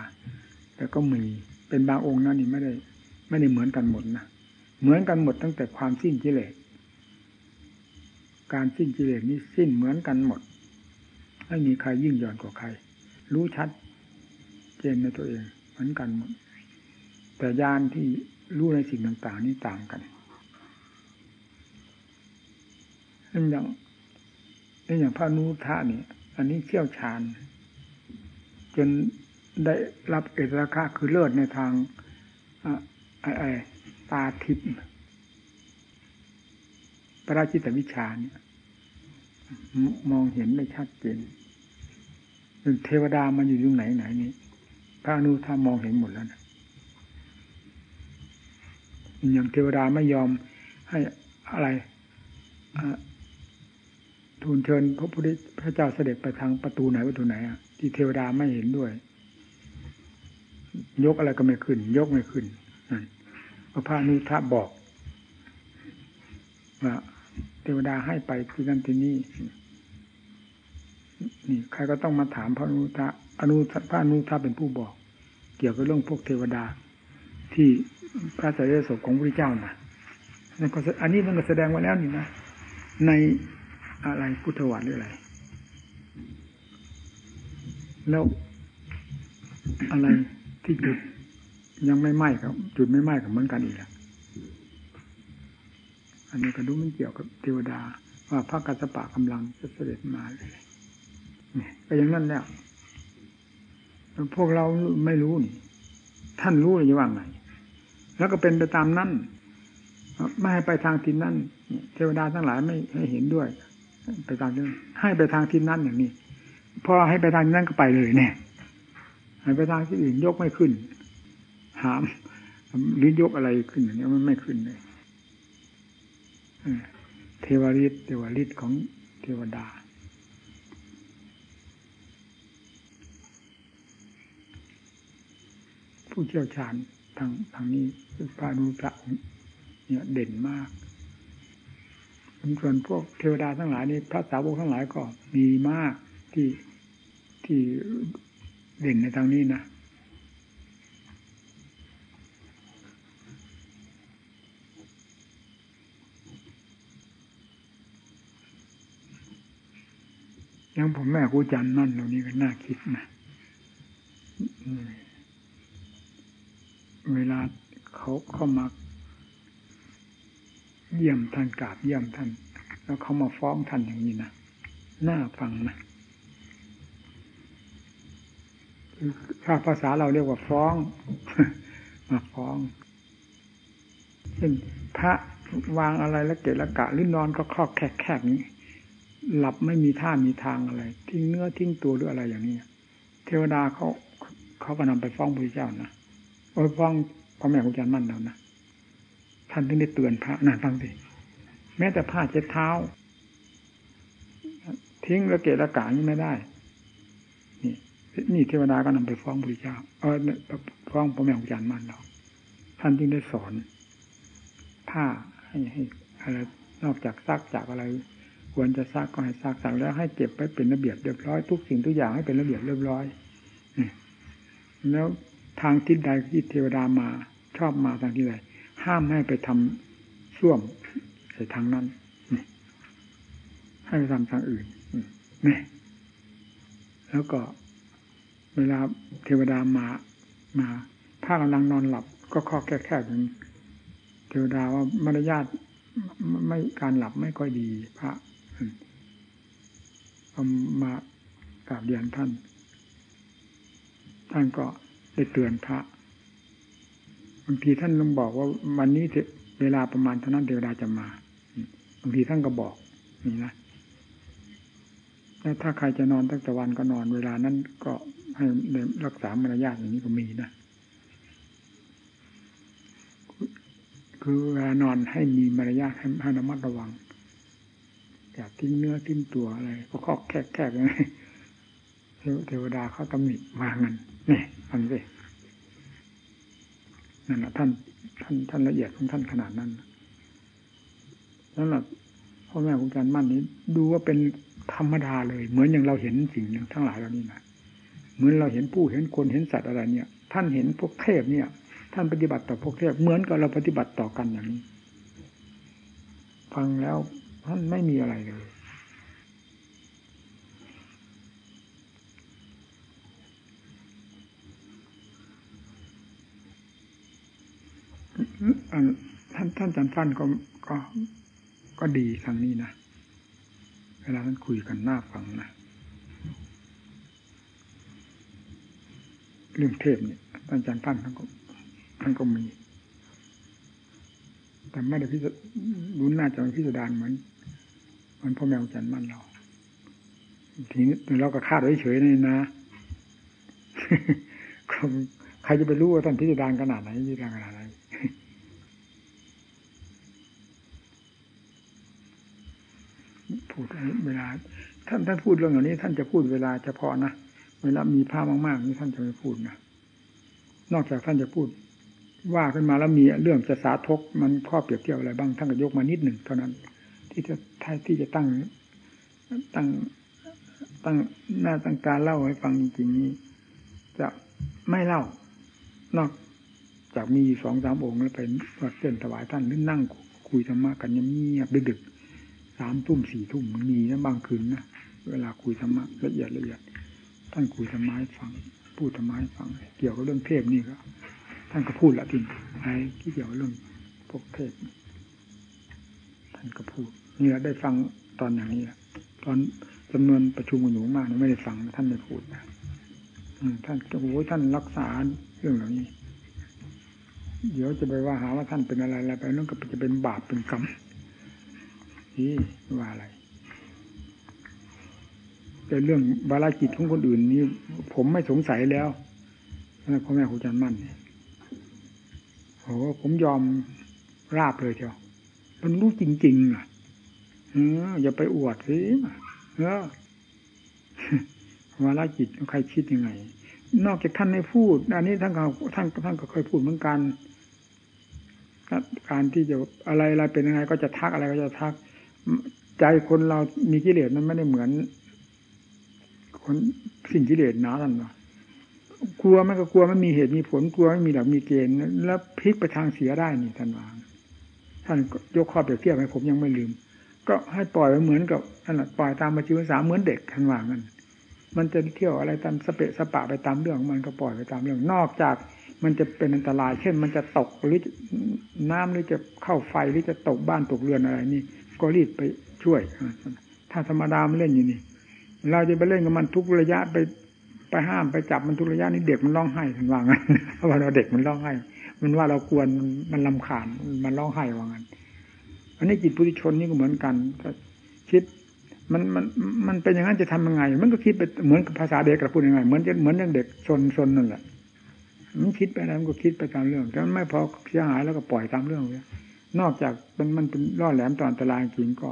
แต่ก็มีเป็นบางองค์นั่นนี่ไม่ได้ ไม่ได้เหมือนกันหมดนะเหมือนกันหมดตั้งแต่ความสิ้นกิเลสการสิ้นกิเลสนี้สิ้นเหมือนกันหมดไม่มีใครยิ่งย่อนกว่าใคร รู้ชัดเจนในตัวเองเหมือนกันหมดแต่ญาณที่รู้ในสิ่งต่างๆ นี้ต่างกันนั่นอย่างนั่นอย่างพระนุทะนี่อันนี้เชี่ยวชาญ จนได้รับเอกราคาคือเลิศในทาง ไอ้ตาทิพย์ปราชิตวิชาเนี่ย มองเห็นไม่ชัดเจนเทวดามันอยู่ตรงไหนไหนนี้ พระอนุทามองเห็นหมดแล้วนะอย่างเทวดาไม่ยอมให้อะไรทูลเชิญพระพุทธพระเจ้าเสด็จไปทางประตูไหนประตูไหนอะที่เทวดาไม่เห็นด้วย ยกอะไรก็ไม่ขึ้น ยกไม่ขึ้น พระพานุทะบอกว่าเทวดาให้ไปที่นั่นที่นี่นี่ใครก็ต้องมาถามพระอนุทะอนุพระอนุทะเป็นผู้บอก เกี่ยวกับเรื่องพวกเทวดา ที่พระสารีสของพระเจ้านะนั่นก็อันนี้มันก็แสดงไว้แล้วนี่นะในอะไรพุทธวัตรหรืออะไร แล้วอะไรที่จุด ยังไม่ไหม้ครับ จุดไม่ไหม้กับเหมือนกันอีกแล้วอันนี้ก็ดูมันเกี่ยวกับเทวดา ว่าพระกัสสปะกำลังจะเสด็จมาเลยนี่ก็อย่างนั้นแล้วพวกเราไม่รู้นี่ ท่านรู้หรือว่าไง แล้วก็เป็นไปตามนั้นไม่ให้ไปทางทิศนั้นเทวดาทั้งหลายไม่ให้เห็นด้วย ไปตามนั้นให้ไปทางทิศนั้นอย่างนี้พอให้ไปทางนั้นก็ไปเลยเนี่ยให้ไปทางที่อื่นยกไม่ขึ้น หาม หรือยกอะไรขึ้นอย่างนี้มันไม่ขึ้นเลยเทวริตเทวริตของเทวดา ผู้เชี่ยวชาญทางทางนี้พระนุพระเนี่ยเด่นมากส่วนพวกเทวดาทั้งหลายนี่พระสาวกทั้งหลายก็มีมากที่ที่เด่นในทางนี้นะ ยังผมแม่ครูจันนั่นตรงนี้ก็น่าคิดนะเวลาเขาเข้ามาเยี่ยมท่านกราบเยี่ยมท่าน แล้วเขามาฟ้องท่านอย่างนี้นะน่าฟังนะถ้าภาษาเราเรียกว่าฟ้อง มาฟ้องเช่นพระวางอะไรแล้วเกะละกะหรือนอนก็ครอบแคบๆนี้ หลับไม่มีท่ามีทางอะไร ทิ้งเนื้อทิ้งตัวหรืออะไรอย่างนี้เทวดาเขาเขาก็นำไปฟ้องพระเจ้านะโอ้ฟ้องพระแม่ครูจันมั่นแล้วนะท่านถึงได้เตือนพระนั่นฟังสิแม้แต่ผ้าเช็ดเท้า ทิ้งระเกะระกานี่ไม่ได้ นี่นี่เทวดาก็นำไปฟ้องพระเจ้าเออฟ้องพระแม่ครูจันมั่นเราท่านจึงได้สอนผ้าให้ให้อะไรนอกจากซักจากอะไร ควรจะซักก็ให้ซักสั่งแล้วให้เก็บไปเป็นระเบียบเรียบร้อยทุกสิ่งทุกอย่างให้เป็นระเบียบเรียบร้อยแล้วทางทิศใดที่เทวดามาชอบมาทางที่ใดห้ามให้ไปทำส้วมใส่ทางนั้นให้ไปทำทางอื่นนี่แล้วก็ เวลาเทวดามามา ถ้ากำลังนอนหลับ ก็ข้อแค่ๆอย่างเทวดาว่ามารยาทไม่การหลับไม่ค่อยดี พระ เอามากราบเรียนท่าน ท่านก็ได้เตือนพระบางทีท่านลงบอกว่าวันนี้เวลาประมาณเท่านั้นเทวดาจะมาบางทีท่านก็บอกนี่นะแล้วถ้าใครจะนอนตั้งแต่วันก็นอนเวลานั้นก็ให้รักษามารยาทอย่างนี้ก็มีนะคือเวลานอนให้มีมารยาทให้ระมัดระวัง อยากทิ้งเนื้อทิ้งตัวอะไรก็คอกแคกแคกไงเทวดาเขาตำหนิมางันนี่ฟังสินั่นแหละท่านท่านท่านละเอียดของท่านขนาดนั้นนั่นแหละพ่อแม่ของการมั่นนี้ ดูว่าเป็นธรรมดาเลย เหมือนอย่างเราเห็นสิ่งทั้งหลายเหล่านี้นะเหมือนเราเห็นผู้เห็นคนเห็นสัตว์อะไรเนี่ย ท่านเห็นพวกเทพเนี่ย ท่านปฏิบัติต่อพวกเทพเหมือนกับเราปฏิบัติต่อกันอย่างนี้ ฟังแล้ว ท่านไม่มีอะไรเลยท่านท่านจันฟันก็ก็ก็ดีทางนี้นะ เวลาท่านคุยกันหน้าฟังนะ เรื่องเทพเนี่ยท่านจันฟันท่านก็ท่านก็มี แต่ไม่ได้พิจรุ้นน่าจะพิจารเหมือน มือนพ่อแมวจันมั่นเรา ทีนี้เราก็คาดไว้เฉยนี่นะใครจะไปรู้ว่าท่านพิจารณาขนาดไหนพิจารณาขนาดไหนพูดเวลา ท่านท่านพูดเรื่องเหล่านี้ ท่านจะพูดเวลาเฉพาะนะเวลามีผ้ามากๆนี่ท่านจะไม่พูดนะนอกจากท่านจะพูด ว่าขึ้นมาแล้วมีเรื่องจะสาทกมันข้อเปรียบเทียบอะไรบ้างท่านก็ยกมานิดหนึ่งเท่านั้น ที่จะท,ที่จะตั้งตั้งตั้งหน้าตั้งการเล่าให้ฟังจริงๆนี้ จะไม่เล่านอกจากมีสองสามองค์แล้วไปวัดเส้นถวายท่านหรือนั่งคุยธรรมะกันเงียบดึกๆสามทุ่มสี่ทุ่มมีนะบางคืนนะเวลาคุยธรรมะละเอียดละเอียดท่านคุยธรรมะให้ฟัง พูดธรรมะให้ฟัง เกี่ยวกับเรื่องเทพนี่ก็ท่านก็พูดละทีไอ้ที่เกี่ยวกับเรื่องพวกเทพท่านก็พูด นี่แหละได้ฟังตอนอย่างนี้แหละตอนจำนวนประชุมกันอยู่มากไม่ได้ฟังท่านไม่พูดนะท่านโอ้ยท่านรักษาเรื่องเหล่านี้ เดี๋ยวจะไปว่าหาว่าท่านเป็นอะไรอะไรไปนั่นก็จะเป็นบาปเป็นกรรมนี่ว่าอะไร แต่เรื่องบาลาจิตของคนอื่นนี่ผมไม่สงสัยแล้วพ่อแม่ครูจันมั่นเนี่ยโอ้ผมยอมราบเลยเชียวมันรู้จริงๆอะ เอออย่าไปอวดสิเออวาระจิตใครคิดยังไง นอกจากท่านไม่พูด อันนี้ท่านก็ท่านท่านก็เคยพูดเหมือนกัน การที่จะอะไรอะไรเป็นยังไง ก็จะทักอะไรก็จะทัก ใจคนเรามีกิเลสมันไม่ได้เหมือน คนสิ่งกิเลสหนาท่านว่ากลัวมันก็กลัวมันมีเหตุมีผลกลัวไม่มีหลักมีเกณฑ์แล้วพลิกไปทางเสียได้นี่ท่านวางท่านยกข้อเปรียบเทียบให้ผมยังไม่ลืม ก็ให้ปล่อยไปเหมือนกับนั่นแหละปล่อยตามมาชีวสาเหมือนเด็กท่านวางันมันจะเที่ยวอะไรตามสเปะสปะไปตามเรื่องมันก็ปล่อยไปตามเรื่องนอกจากมันจะเป็นอันตราย เช่น มันจะตกหรือน้ำหรือจะเข้าไฟหรือจะตกบ้านตกเรือนอะไรนี่ ก็รีบไปช่วย ถ้าธรรมดามันเล่นอยู่นี่ เราจะไปเล่นกับมันทุกระยะไปไปห้ามไปจับมันทุกระยะนี่เด็กมันร้องไห้ทันว่างั้นเพราะว่าเราเด็กมันร้องไห้ มันว่าเรากวนมันลำขานมันร้องไห้ว่างั้น อันนี้จิตปุถุชนนี่ก็เหมือนกันคิดมันมันมันเป็นอย่างนั้นจะทำยังไง มันก็คิดไปเหมือนภาษาเด็กกระพูดยังไงเหมือนเหมือนอย่างเด็กซนซนนั่นแหละมันคิดไปแล้วมันก็คิดไปตามเรื่องแต่ไม่พอเสียหายแล้วก็ปล่อยตามเรื่องเลยนอกจากมันมันเป็นล่อแหลมตอนอันตรายจริงก็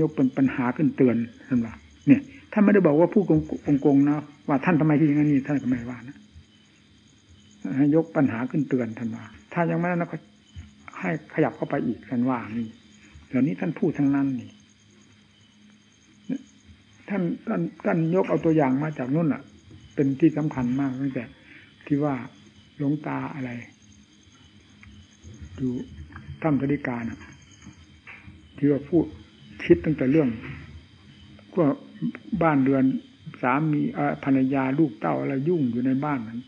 ยกเป็นปัญหาขึ้นเตือนท่านว่าเนี่ยท่านไม่ได้บอกว่าผู้โกงๆนะว่าท่านทำไมที่อย่างนี้ท่านก็ไม่ว่านะให้ยกปัญหาขึ้นเตือนท่านว่าถ้ายังไม่นั้นก็ ให้ขยับเข้าไปอีกท่านว่านี่เหล่านี้ท่านพูดทั้งนั้นนี่ท่านท่านท่านยกเอาตัวอย่างมาจากนู่นอะ เป็นที่สำคัญมากตั้งแต่ที่ว่าหลวงตาอะไรอยู่ถ้ำธริกานะที่ว่าพูดคิดตั้งแต่เรื่อง ก็บ้านเรือนสามีภรรยาลูกเต้าอะไรยุ่งอยู่ในบ้านนั้น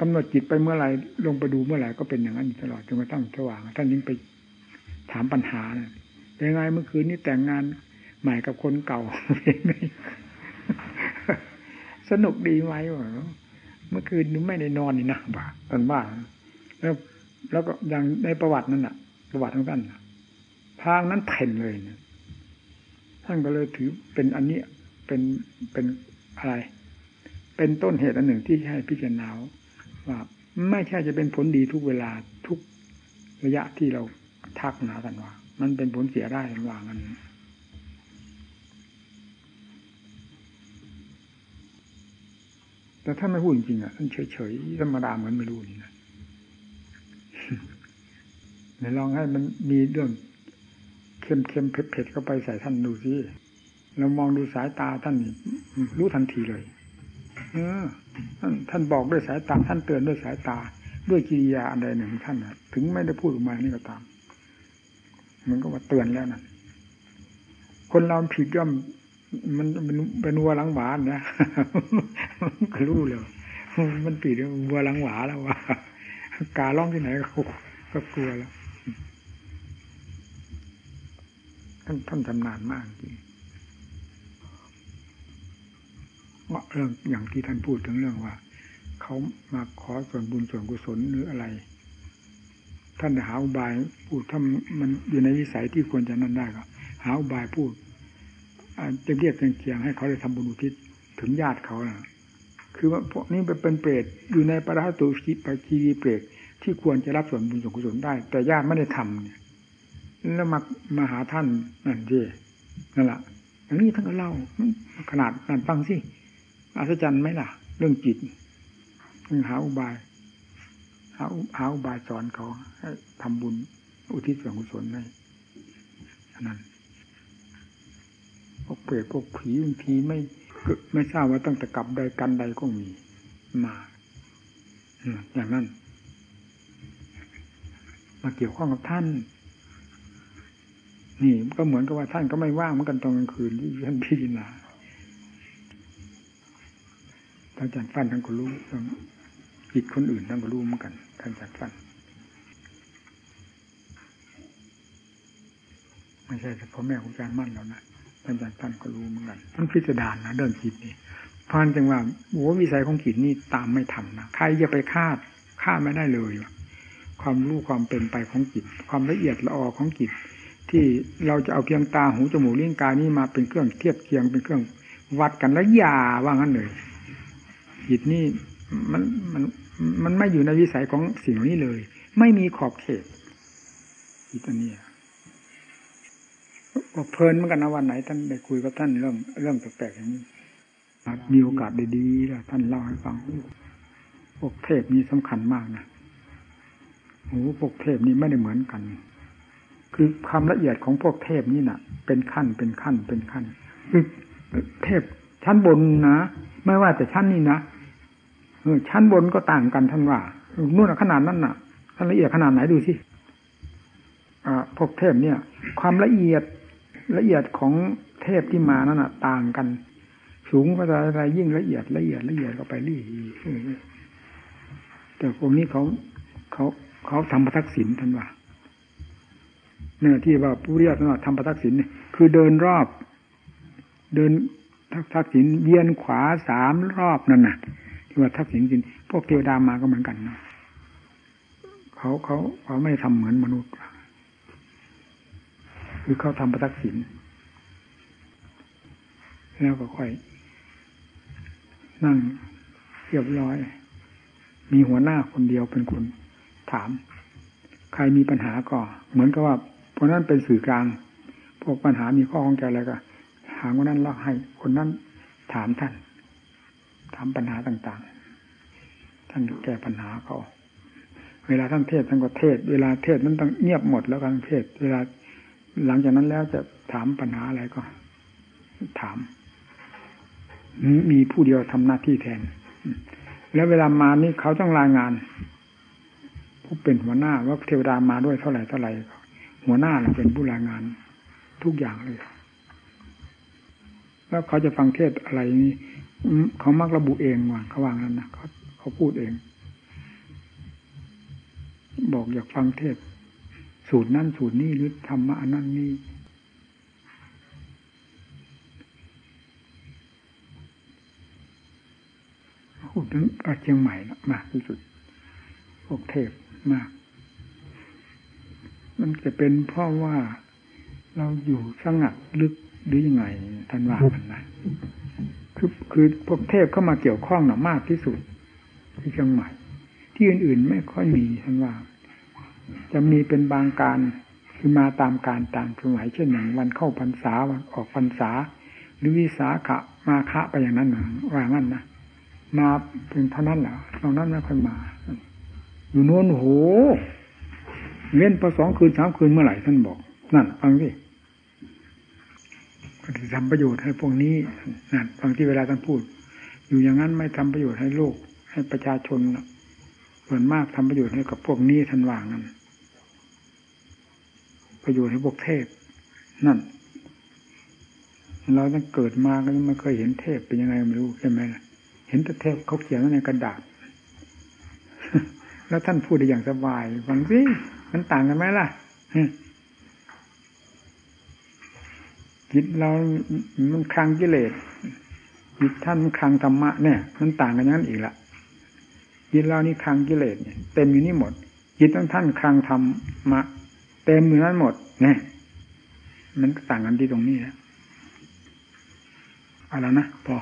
กำหนดจิตไปเมื่อไหร่ลงไปดูเมื่อไหร่ก็เป็นอย่างนั้นตลอดจนกระทั่งสว่างท่านยิ่งไปถามปัญหานะเป็นไงเมื่อคืนนี้แต่งงานใหม่กับคนเก่าเป็นไงสนุกดีไหมวะเมื่อคืนนี้ไม่ได้นอนนี่นะบ้าตอนบ้าแล้วแล้วก็อย่างในประวัตินั้นอะ ประวัติของท่านทางนั้นเพ่นเลยนะท่านก็เลยถือเป็นอันนี้เป็นเป็นอะไร เป็นต้นเหตุอันหนึ่งที่ให้พิจารณา ว่าไม่ใช่จะเป็นผลดีทุกเวลาทุกระยะที่เราทักหนากันว่า มันเป็นผลเสียได้สันว่างันแต่ถ้าไม่พูดจริงๆอะท่านเฉยๆธรรมดาเหมือนไม่รู้นี่นะไหนลองให้มันมีเรื่องค็มเค็มเผ็ดเผ็ดเข้าไปใส่ท่านดูสิเรามองดูสายตาท่านรู้ทันทีเลย เออ ท่านท่านบอกด้วยสายตา ท่านเตือนด้วยสายตา ด้วยกิริยาอันใดหนึ่งท่านถึงไม่ได้พูดออกมานี่ก็ตาม มันก็ว่าเตือนแล้วนั่นคนเราผิดย่อมมันมันเป็นวัวหลังหวานนะก็รู้เลยมันผิดวัวหลังหวาแล้วว่าการร้องที่ไหนก็ก็กลัวแล้ว ท่านท่านชำนาญมากจริง เรื่องอย่างที่ท่านพูดถึงเรื่องว่า เขามาขอส่วนบุญส่วนกุศลหรืออะไร ท่านหาอุบายพูดถ้ามันอยู่ในวิสัยที่ควรจะนั่นได้ก็หาอุบายพูดจะเรียกเคียงให้เขาได้ทำบุญอุทิศถึงญาติเขานะคือว่าพวกนี้เป็นเปรตอยู่ในปราตุชิปคีรีเปรตที่ควรจะรับส่วนบุญส่วนกุศลได้ แต่ญาติไม่ได้ทำเนี่ยแล้วมามาหาท่านนั่นสินั่นแหละอย่างนี้ท่านก็เล่าขนาดนั่นฟังสิ อัศจรรย์ไหมล่ะ เรื่องจิตหาอุบายหาหาอุบายสอนเขาให้ทำบุญ อุทิศส่วนกุศลให้นั้นพวกเปรตพวกผีบางทีไม่ไม่ทราบว่าตั้งแต่กลับใดกันใดก็มีมาอย่างนั้น มาเกี่ยวข้องกับท่าน นี่ก็เหมือนกับว่าท่านก็ไม่ว่างเหมือนกันตอนกลางคืนที่ท่านพิจารณา ท่านจัดฟันท่านก็รู้จิตคนอื่นท่านก็รู้เหมือนกันท่านอาจัดฟันไม่ใช่เฉพาะแม่ของอาจารย์มั่นแล้วนะท่านอาจารย์ท่านก็รู้เหมือนกันท่านพิจารณานะเรื่องจิตนี่พานจังว่าโอ้วิสัยของจิตนี่ตามไม่ทันนะใครจะไปคาดคาดไม่ได้เลยความรู้ความเป็นไปของจิต ความละเอียดละออของจิต ที่เราจะเอาเพียงตาหูจมูกลิ้นกายนี้มาเป็นเครื่องเทียบเคียงเป็นเครื่องวัดกันแล้วยาว่างั้นเลย จิตนี่มันมันมันไม่อยู่ในวิสัยของสิ่งนี้เลย ไม่มีขอบเขตจิตอันนี้ก็เพลินเหมือนกันนะวันไหนท่านได้คุยกับท่านเรื่องเรื่องแปลกๆอย่างนี้มีโอกาสดีๆแล้วท่านเล่าให้ฟังพวกเทพนี่สำคัญมากนะโอ้พวกเทพนี่ไม่ได้เหมือนกัน คือความละเอียดของพวกเทพนี่นะ่ะ เป็นขั้นเป็นขั้นเป็นขั้นคือเทพ ชั้นบนนะไม่ว่าแต่ชั้นนี้นะเออชั้นบนก็ต่างกันท่านว่านู่นขนาดนั้นน่ะท่านละเอียดขนาดไหนดูสิอ่าพวกเทพเนี่ย ความละเอียดละเอียดของเทพที่มานั้นน่ะ ต่างกัน สูงก็จะอะไรยิ่งละเอียดละเอียดละเอียดก็ไปเรื่อยแต่พวกนี้เขาเขาเขาทำประทักษิณท่านว่าเนี่ยที่ว่าผู้เรียกว่าทำประทักษิณเนี่ยคือเดินรอบ เดิน ทักษิณเวียนขวาสามรอบนั่นน่ะที่ว่าทักษิณจริงพวกเทวดามาก็เหมือนกันนะเขาเขาเขาไม่ทำเหมือนมนุษย์คือเขาทำประทักษิณแล้วก็ค่อย นั่งเรียบร้อย มีหัวหน้าคนเดียวเป็นคนถาม ใครมีปัญหาก็ เหมือนกับว่า เพราะนั้นเป็นสื่อกลาง พวกปัญหามีข้อของใจอะไรก็ หามคนนั้นแล้วให้คนนั้นถามท่าน ถามปัญหาต่างๆ ท่านแก้ปัญหาเขา เวลาท่านเทศท่านก็เทศ เวลาเทศนั้นต้องเงียบหมดแล้วการเทศ เวลาหลังจากนั้นแล้วจะถามปัญหาอะไรก็ ถาม มีผู้เดียวทำหน้าที่แทน แล้วเวลามานี่เขาต้องรายงาน ผู้เป็นหัวหน้าว่าเทวดามาด้วยเท่าไหร่เท่าไหร่หัวหน้าเป็นผู้รายงาน ทุกอย่างเลย แล้วเขาจะฟังเทศอะไรนี่เขามักระบุเองว่าเขาวางนั้นนะเขาเขาพูดเอง บอกอยากฟังเทศ สูตรนั่นสูตรนี้หรือธรรมะอันนั้นนี่พูดถึงเชียงใหม่นะมากที่สุดพวกเทพมาก มันจะเป็นเพราะว่าเราอยู่สงัดลึก หรือยังไงท่านว่ากันนะคือคือพวกเทพเข้ามาเกี่ยวข้องหนามากที่สุดที่เชียงใหม่ ที่อื่นๆ ไม่ค่อยมีท่านว่า จะมีเป็นบางการคือมาตามการตามสมัยเช่นอย่างวันเข้าพรรษาวันออกพรรษา หรือวิสาขะมาคะไปอย่างนั้นนะว่างั้นนะมาเป็นเท่านั้นแหละตรงนั้นไม่ค่อยมา อยู่โน้นโหเว้นพอสองคืนสามคืนเมื่อไหร่ท่านบอก นั่นฟัง ทำประโยชน์ให้พวกนี้นะบางที่เวลาท่านพูด อยู่อย่างนั้นไม่ทำประโยชน์ให้โลก ให้ประชาชนส่วนมากทำประโยชน์ให้กับพวกนี้ท่านวางนั้นประโยชน์ให้พวกเทพ นั่น เราตั้งเกิดมาก็ยังไม่เคยเห็นเทพเป็นยังไงไม่รู้ใช่ไหมเห็นแต่เทพเขาเขียนไว้ในกระดาษ แล้วท่านพูดได้อย่างสบายฟังสิมันต่างกันไหมล่ะ จิตเรามันคลังกิเลสจิตท่านมันคลังธรรมะเนี่ย มันต่างกันอย่างนั้นอีกละจิตเรานี่คลังกิเลสเนี่ยเต็มอยู่นี่หมด จิตของท่านคลังธรรมะเต็มอยู่นั้นหมดเนี่ยมันต่างกันที่ตรงนี้นะเอาแล้วนะพอ